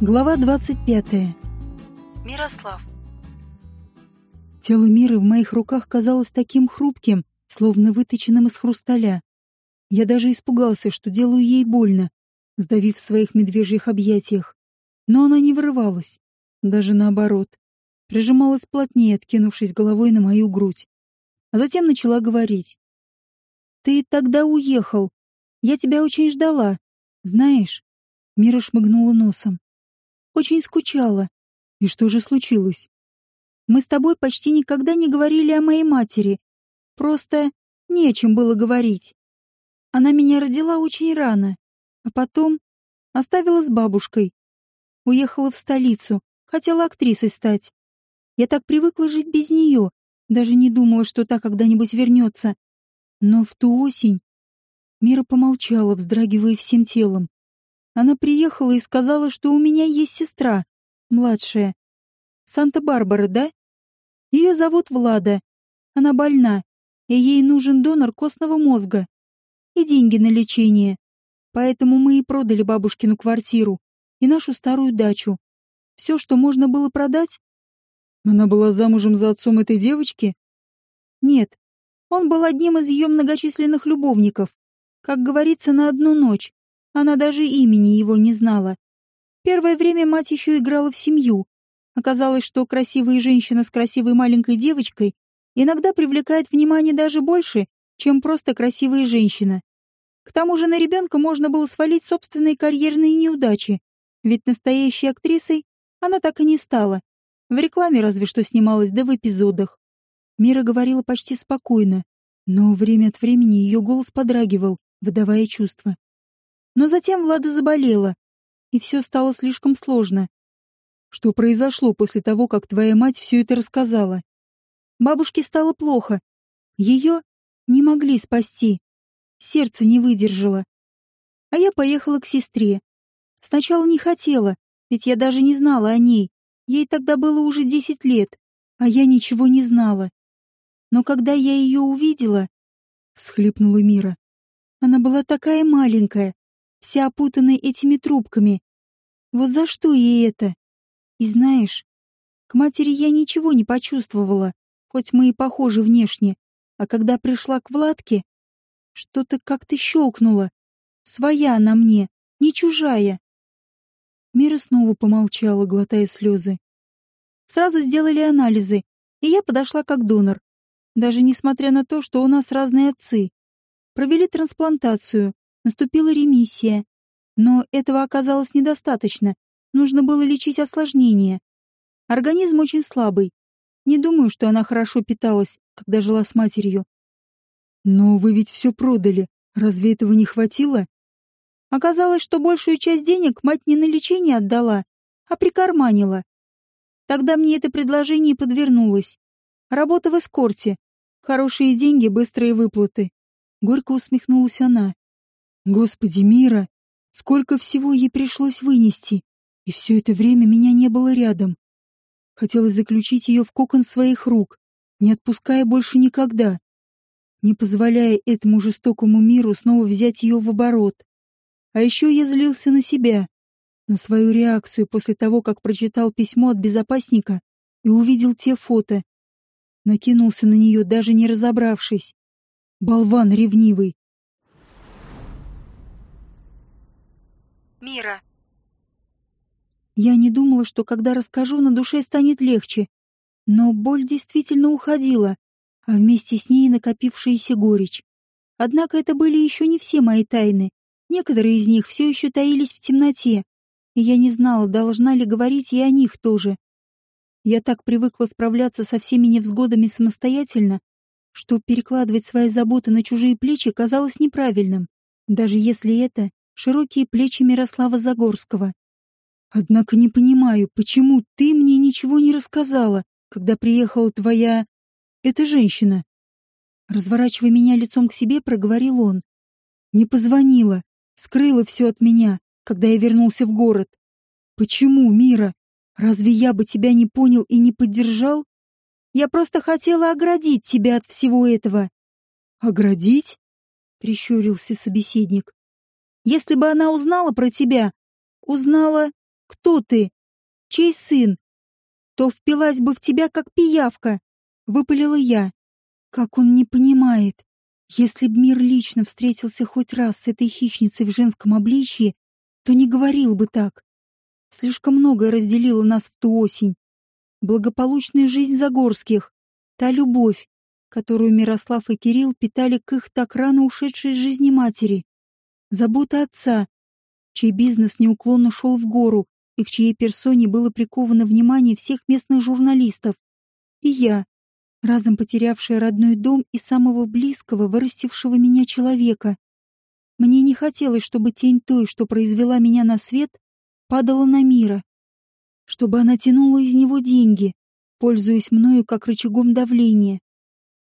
Глава 25. Мирослав. Тело Миры в моих руках казалось таким хрупким, словно выточенным из хрусталя. Я даже испугался, что делаю ей больно, сдавив в своих медвежьих объятиях. Но она не вырывалась, даже наоборот. Прижималась плотнее, откинувшись головой на мою грудь. А затем начала говорить. «Ты тогда уехал. Я тебя очень ждала. Знаешь?» Мира шмыгнула носом. Очень скучала. И что же случилось? Мы с тобой почти никогда не говорили о моей матери. Просто не о чем было говорить. Она меня родила очень рано, а потом оставила с бабушкой. Уехала в столицу, хотела актрисой стать. Я так привыкла жить без нее, даже не думала, что та когда-нибудь вернется. Но в ту осень... Мира помолчала, вздрагивая всем телом. Она приехала и сказала, что у меня есть сестра, младшая. Санта-Барбара, да? Ее зовут Влада. Она больна, и ей нужен донор костного мозга и деньги на лечение. Поэтому мы и продали бабушкину квартиру и нашу старую дачу. Все, что можно было продать. Она была замужем за отцом этой девочки? Нет, он был одним из ее многочисленных любовников. Как говорится, на одну ночь. Она даже имени его не знала. Первое время мать еще играла в семью. Оказалось, что красивая женщина с красивой маленькой девочкой иногда привлекает внимание даже больше, чем просто красивая женщина. К тому же на ребенка можно было свалить собственные карьерные неудачи, ведь настоящей актрисой она так и не стала. В рекламе разве что снималась, да в эпизодах. Мира говорила почти спокойно, но время от времени ее голос подрагивал, выдавая чувства. Но затем Влада заболела, и все стало слишком сложно. Что произошло после того, как твоя мать все это рассказала? Бабушке стало плохо. Ее не могли спасти. Сердце не выдержало. А я поехала к сестре. Сначала не хотела, ведь я даже не знала о ней. Ей тогда было уже десять лет, а я ничего не знала. Но когда я ее увидела, всхлипнула Мира. Она была такая маленькая, вся опутанная этими трубками. Вот за что ей это? И знаешь, к матери я ничего не почувствовала, хоть мы и похожи внешне, а когда пришла к Владке, что-то как-то щелкнуло. Своя она мне, не чужая. Мира снова помолчала, глотая слезы. Сразу сделали анализы, и я подошла как донор. Даже несмотря на то, что у нас разные отцы. Провели трансплантацию, Наступила ремиссия. Но этого оказалось недостаточно. Нужно было лечить осложнения. Организм очень слабый. Не думаю, что она хорошо питалась, когда жила с матерью. Но вы ведь все продали. Разве этого не хватило? Оказалось, что большую часть денег мать не на лечение отдала, а прикарманила. Тогда мне это предложение подвернулось. Работа в эскорте. Хорошие деньги, быстрые выплаты. Горько усмехнулась она. Господи, Мира, сколько всего ей пришлось вынести, и все это время меня не было рядом. Хотелось заключить ее в кокон своих рук, не отпуская больше никогда, не позволяя этому жестокому миру снова взять ее в оборот. А еще я злился на себя, на свою реакцию после того, как прочитал письмо от безопасника и увидел те фото. Накинулся на нее, даже не разобравшись. Болван ревнивый. Мира. Я не думала, что когда расскажу, на душе станет легче. Но боль действительно уходила, а вместе с ней накопившаяся горечь. Однако это были еще не все мои тайны. Некоторые из них все еще таились в темноте, и я не знала, должна ли говорить и о них тоже. Я так привыкла справляться со всеми невзгодами самостоятельно, что перекладывать свои заботы на чужие плечи казалось неправильным, даже если это широкие плечи Мирослава Загорского. Однако не понимаю, почему ты мне ничего не рассказала, когда приехала твоя... эта женщина. Разворачивая меня лицом к себе, проговорил он. Не позвонила, скрыла все от меня, когда я вернулся в город. Почему, Мира? Разве я бы тебя не понял и не поддержал? Я просто хотела оградить тебя от всего этого. Оградить? Прищурился собеседник. Если бы она узнала про тебя, узнала Кто ты? Чей сын? То впилась бы в тебя, как пиявка, выпалила я. Как он не понимает. Если б мир лично встретился хоть раз с этой хищницей в женском обличье, то не говорил бы так. Слишком многое разделило нас в ту осень. Благополучная жизнь Загорских, та любовь, которую Мирослав и Кирилл питали к их так рано ушедшей из жизни матери. Забота отца, чей бизнес неуклонно шел в гору и к чьей персоне было приковано внимание всех местных журналистов. И я, разом потерявшая родной дом и самого близкого, вырастившего меня человека. Мне не хотелось, чтобы тень той, что произвела меня на свет, падала на мира, чтобы она тянула из него деньги, пользуясь мною как рычагом давления.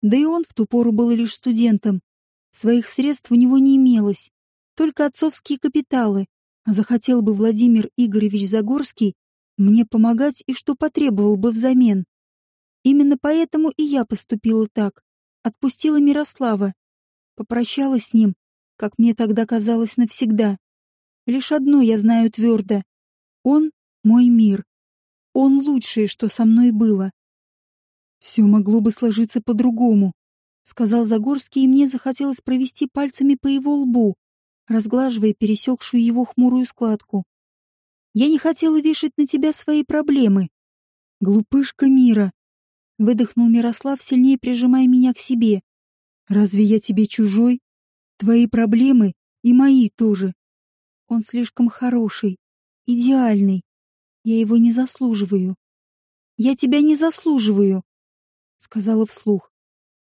Да и он в ту пору был лишь студентом. Своих средств у него не имелось, только отцовские капиталы. Захотел бы Владимир Игоревич Загорский мне помогать и что потребовал бы взамен. Именно поэтому и я поступила так. Отпустила Мирослава. Попрощалась с ним, как мне тогда казалось навсегда. Лишь одно я знаю твердо. Он — мой мир. Он лучшее, что со мной было. Все могло бы сложиться по-другому, сказал Загорский, и мне захотелось провести пальцами по его лбу, разглаживая пересекшую его хмурую складку. Я не хотела вешать на тебя свои проблемы. Глупышка мира, выдохнул Мирослав, сильнее прижимая меня к себе. Разве я тебе чужой? Твои проблемы и мои тоже. Он слишком хороший, идеальный. Я его не заслуживаю. Я тебя не заслуживаю, сказала вслух.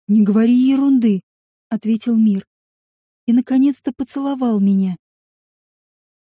Не говори ерунды, ответил мир. И наконец-то поцеловал меня.